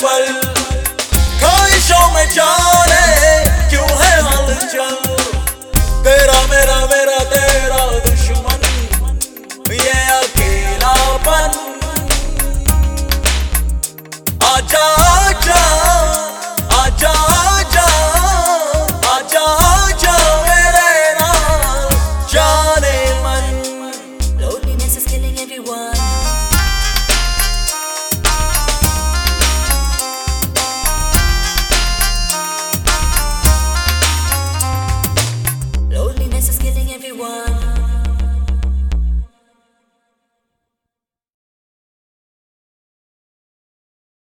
पल ख्वाहिशों में जाने क्यों है हाल चल तेरा मेरा